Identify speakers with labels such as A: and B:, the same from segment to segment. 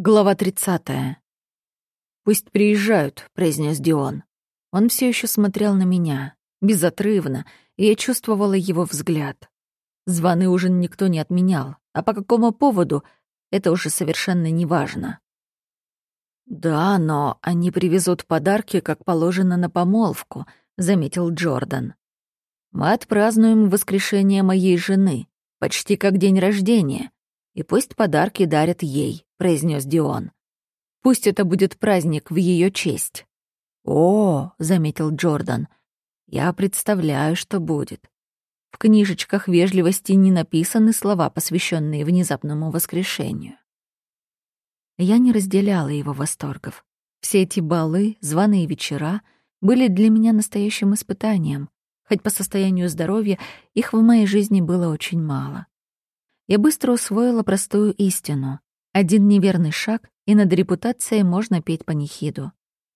A: Глава 30. «Пусть приезжают», — произнес Дион. Он все еще смотрел на меня, безотрывно, и я чувствовала его взгляд. Званый ужин никто не отменял, а по какому поводу — это уже совершенно неважно. «Да, но они привезут подарки, как положено на помолвку», — заметил Джордан. «Мы отпразднуем воскрешение моей жены, почти как день рождения, и пусть подарки дарят ей», — произнес Дион. «Пусть это будет праздник в ее честь». «О», — заметил Джордан, — «я представляю, что будет». В книжечках вежливости не написаны слова, посвященные внезапному воскрешению. Я не разделяла его восторгов. Все эти балы, званые вечера были для меня настоящим испытанием, хоть по состоянию здоровья их в моей жизни было очень мало я быстро усвоила простую истину. Один неверный шаг, и над репутацией можно петь панихиду.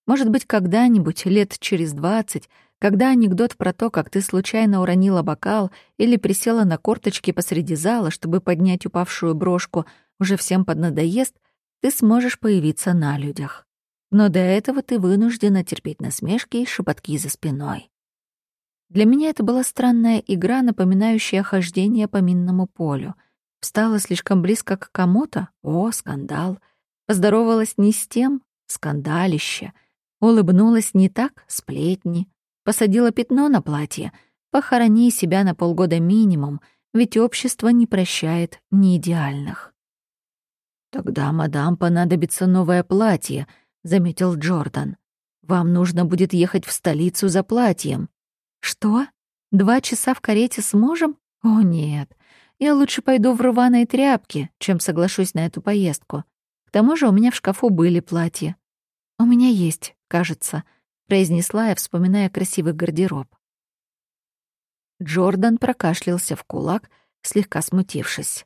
A: Может быть, когда-нибудь, лет через двадцать, когда анекдот про то, как ты случайно уронила бокал или присела на корточки посреди зала, чтобы поднять упавшую брошку, уже всем поднадоест, ты сможешь появиться на людях. Но до этого ты вынуждена терпеть насмешки и шепотки за спиной. Для меня это была странная игра, напоминающая хождение по минному полю — Встала слишком близко к кому-то? О, скандал. Поздоровалась не с тем? Скандалище. Улыбнулась не так? Сплетни. Посадила пятно на платье? Похорони себя на полгода минимум, ведь общество не прощает неидеальных. «Тогда, мадам, понадобится новое платье», — заметил Джордан. «Вам нужно будет ехать в столицу за платьем». «Что? Два часа в карете с мужем? О, нет. Я лучше пойду в рваные тряпки, чем соглашусь на эту поездку. К тому же у меня в шкафу были платья. У меня есть, кажется, произнесла я, вспоминая красивый гардероб. Джордан прокашлялся в кулак, слегка смутившись.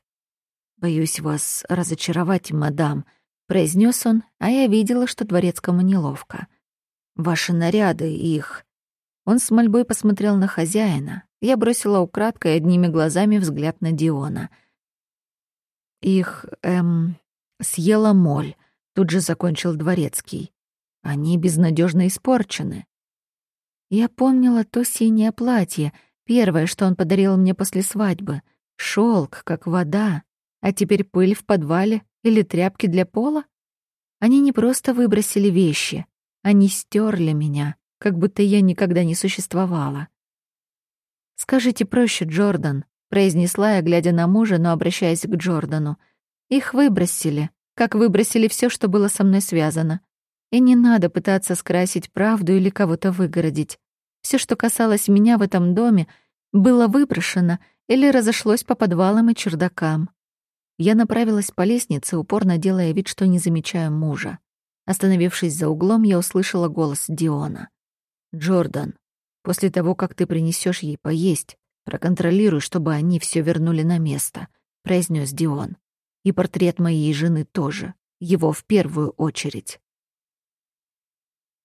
A: «Боюсь вас разочаровать, мадам», — произнес он, а я видела, что дворецкому неловко. «Ваши наряды, их...» Он с мольбой посмотрел на хозяина, я бросила украдкой одними глазами взгляд на Диона. Их, эм, съела моль, тут же закончил дворецкий. Они безнадежно испорчены. Я помнила то синее платье, первое, что он подарил мне после свадьбы. Шелк, как вода. А теперь пыль в подвале или тряпки для пола? Они не просто выбросили вещи, они стерли меня, как будто я никогда не существовала. «Скажите проще, Джордан», — произнесла я, глядя на мужа, но обращаясь к Джордану. «Их выбросили, как выбросили все, что было со мной связано. И не надо пытаться скрасить правду или кого-то выгородить. Все, что касалось меня в этом доме, было выброшено или разошлось по подвалам и чердакам. Я направилась по лестнице, упорно делая вид, что не замечаю мужа. Остановившись за углом, я услышала голос Диона. «Джордан, После того, как ты принесешь ей поесть, проконтролируй, чтобы они все вернули на место», — произнес Дион. «И портрет моей жены тоже. Его в первую очередь».